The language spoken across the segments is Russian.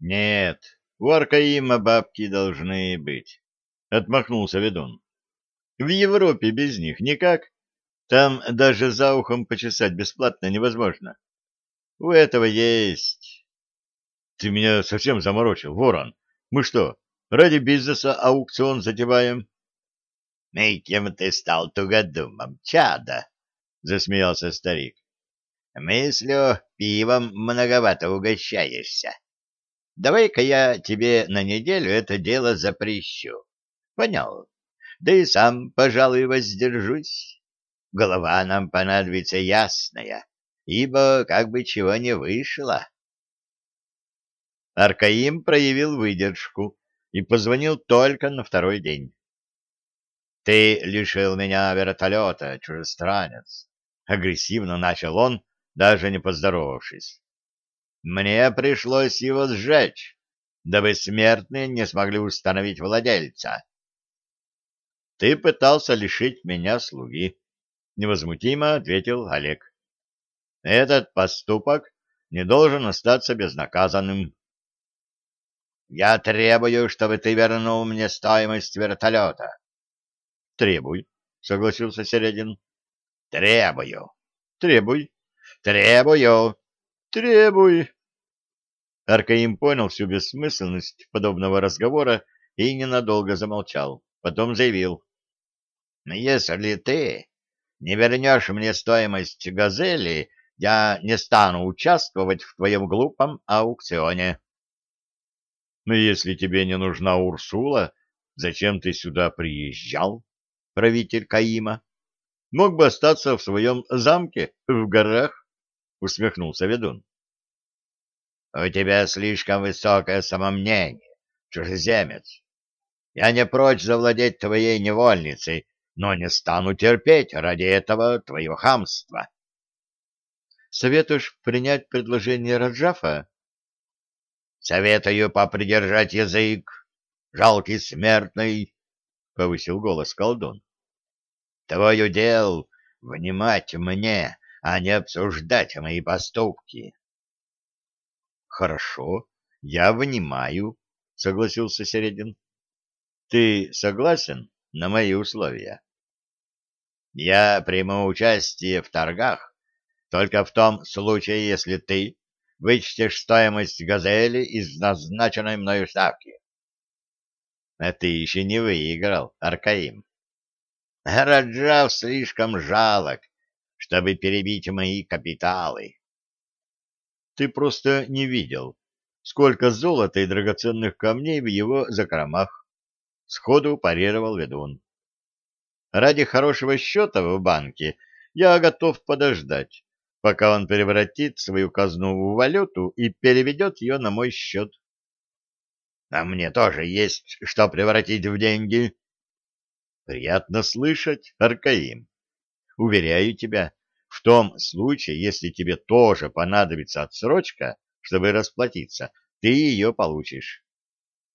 Нет, у Аркаима бабки должны быть, — отмахнулся ведун. В Европе без них никак. Там даже за ухом почесать бесплатно невозможно. У этого есть. Ты меня совсем заморочил, ворон. Мы что, ради бизнеса аукцион затеваем? — И кем ты стал тугодумом, чада? — засмеялся старик. — Мыслю, пивом многовато угощаешься. Давай-ка я тебе на неделю это дело запрещу. Понял? Да и сам, пожалуй, воздержусь. Голова нам понадобится ясная, ибо как бы чего не вышло. Аркаим проявил выдержку и позвонил только на второй день. — Ты лишил меня вертолета, чужестранец. Агрессивно начал он, даже не поздоровавшись. Мне пришлось его сжечь, дабы смертные не смогли установить владельца. — Ты пытался лишить меня слуги, — невозмутимо ответил Олег. — Этот поступок не должен остаться безнаказанным. — Я требую, чтобы ты вернул мне стоимость вертолета. — Требуй, — согласился Середин. — Требую. — Требуй. — Требую. Требуй. Аркаим понял всю бессмысленность подобного разговора и ненадолго замолчал. Потом заявил. «Если ты не вернешь мне стоимость «Газели», я не стану участвовать в твоем глупом аукционе». «Но если тебе не нужна Урсула, зачем ты сюда приезжал, правитель Каима? Мог бы остаться в своем замке в горах». — усмехнулся ведун. — У тебя слишком высокое самомнение, чужеземец. Я не прочь завладеть твоей невольницей, но не стану терпеть ради этого твое хамство. — Советуешь принять предложение Раджафа? — Советую попридержать язык, жалкий смертный, — повысил голос колдун. — Твой удел — внимать мне, а не обсуждать мои поступки. — Хорошо, я внимаю, — согласился Середин. — Ты согласен на мои условия? — Я приму участие в торгах только в том случае, если ты вычтешь стоимость «Газели» из назначенной мною ставки. — А ты еще не выиграл, Аркаим. — Раджав слишком жалок, чтобы перебить мои капиталы. Ты просто не видел, сколько золота и драгоценных камней в его закромах. Сходу парировал ведун. Ради хорошего счета в банке я готов подождать, пока он превратит свою казну в валюту и переведет ее на мой счет. А мне тоже есть что превратить в деньги. Приятно слышать, Аркаим. Уверяю тебя, в том случае, если тебе тоже понадобится отсрочка, чтобы расплатиться, ты ее получишь.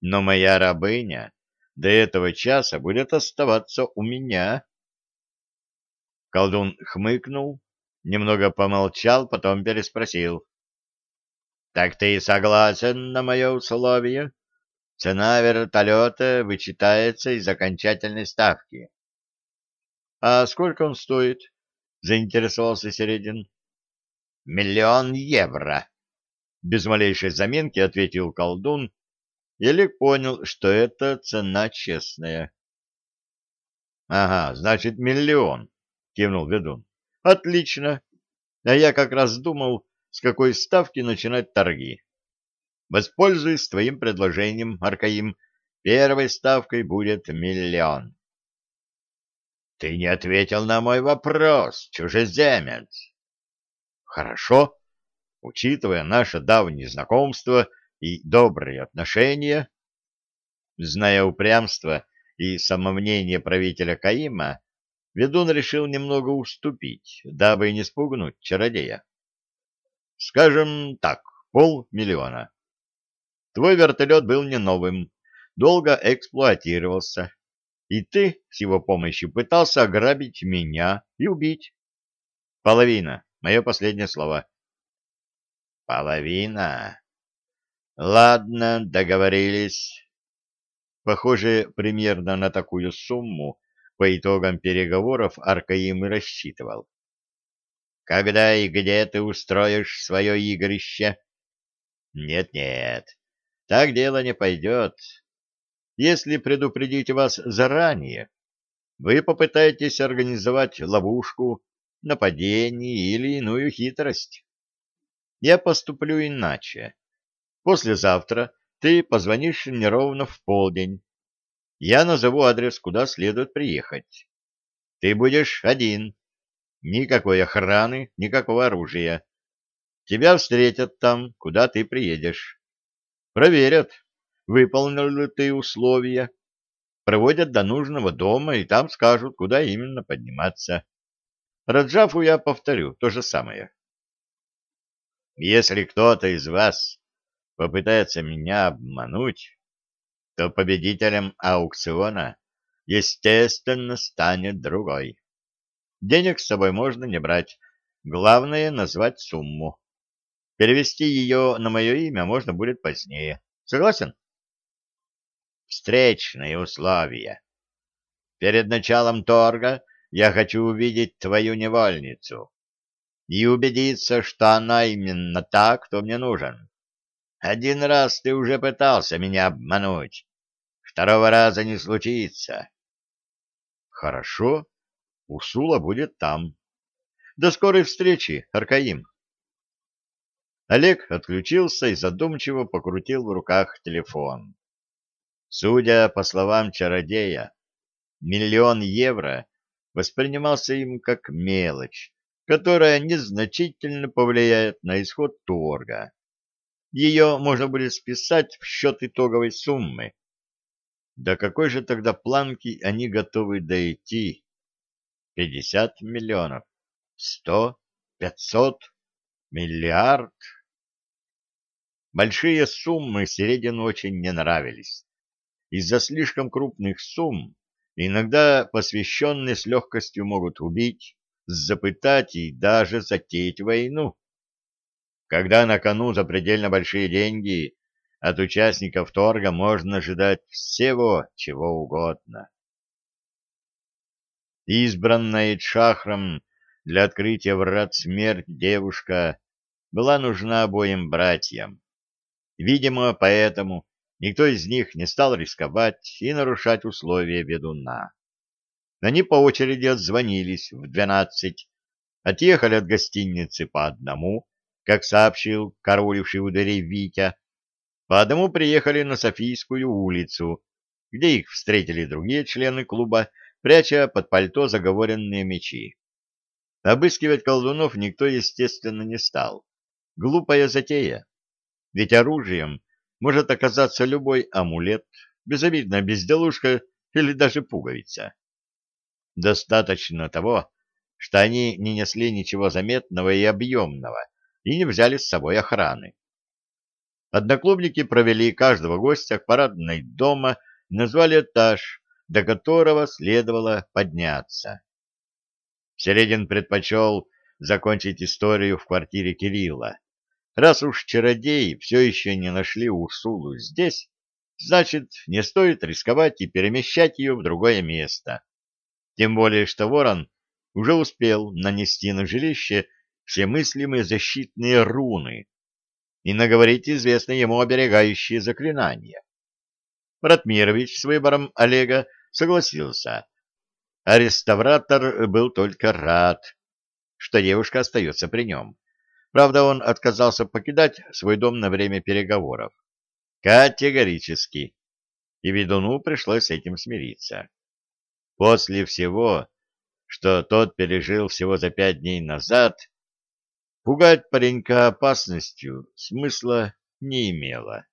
Но моя рабыня до этого часа будет оставаться у меня. Колдун хмыкнул, немного помолчал, потом переспросил. — Так ты согласен на мое условие? Цена вертолета вычитается из окончательной ставки. — А сколько он стоит? — заинтересовался Середин. — Миллион евро, — без малейшей заминки ответил колдун, Олег понял, что это цена честная. — Ага, значит, миллион, — кивнул ведун. — Отлично. А я как раз думал, с какой ставки начинать торги. Воспользуюсь твоим предложением, Аркаим. Первой ставкой будет миллион. — Ты не ответил на мой вопрос, чужеземец. — Хорошо. Учитывая наше давнее знакомство и добрые отношения, зная упрямство и самомнение правителя Каима, ведун решил немного уступить, дабы не спугнуть чародея. Скажем так, полмиллиона. Твой вертолет был не новым, долго эксплуатировался, и ты с его помощью пытался ограбить меня и убить. Половина, мое последнее слово. Половина? Ладно, договорились. Похоже, примерно на такую сумму по итогам переговоров Аркаим и рассчитывал. Когда и где ты устроишь свое игрище? Нет-нет, так дело не пойдет. Если предупредить вас заранее, вы попытаетесь организовать ловушку, нападение или иную хитрость. Я поступлю иначе. Послезавтра ты позвонишь мне ровно в полдень. Я назову адрес, куда следует приехать. Ты будешь один. Никакой охраны, никакого оружия. Тебя встретят там, куда ты приедешь. Проверят, выполнил ты условия. Проводят до нужного дома и там скажут, куда именно подниматься. Раджафу я повторю то же самое. Если кто-то из вас попытается меня обмануть, то победителем аукциона, естественно, станет другой. Денег с собой можно не брать, главное — назвать сумму. Перевести ее на мое имя можно будет позднее. Согласен? Встречные условия. Перед началом торга я хочу увидеть твою невольницу и убедиться, что она именно та, кто мне нужен. Один раз ты уже пытался меня обмануть. Второго раза не случится. Хорошо. Урсула будет там. До скорой встречи, Аркаим. Олег отключился и задумчиво покрутил в руках телефон. Судя по словам чародея, миллион евро воспринимался им как мелочь, которая незначительно повлияет на исход торга ее можно будет списать в счет итоговой суммы. До какой же тогда планки они готовы дойти? Пятьдесят миллионов? Сто? Пятьсот? Миллиард? Большие суммы Середину очень не нравились. Из-за слишком крупных сумм иногда посвященные с легкостью могут убить, запытать и даже затеять войну когда на кону запредельно большие деньги, от участников торга можно ожидать всего, чего угодно. Избранная Чахром для открытия врат смерть девушка была нужна обоим братьям. Видимо, поэтому никто из них не стал рисковать и нарушать условия ведуна. Они по очереди отзвонились в двенадцать, отъехали от гостиницы по одному, как сообщил карауливший у дверей Витя, по одному приехали на Софийскую улицу, где их встретили другие члены клуба, пряча под пальто заговоренные мечи. Обыскивать колдунов никто, естественно, не стал. Глупая затея. Ведь оружием может оказаться любой амулет, безобидная безделушка или даже пуговица. Достаточно того, что они не несли ничего заметного и объемного, и не взяли с собой охраны. Одноклубники провели каждого гостя к парадной дома и назвали этаж, до которого следовало подняться. Середин предпочел закончить историю в квартире Кирилла. Раз уж чародеи все еще не нашли Урсулу здесь, значит, не стоит рисковать и перемещать ее в другое место. Тем более, что ворон уже успел нанести на жилище все мыслимые защитные руны и наговорить известные ему оберегающие заклинания. Ратмирович с выбором Олега согласился, а реставратор был только рад, что девушка остается при нем. Правда, он отказался покидать свой дом на время переговоров. Категорически. И ведуну пришлось с этим смириться. После всего, что тот пережил всего за пять дней назад, Пугать паренька опасностью смысла не имело.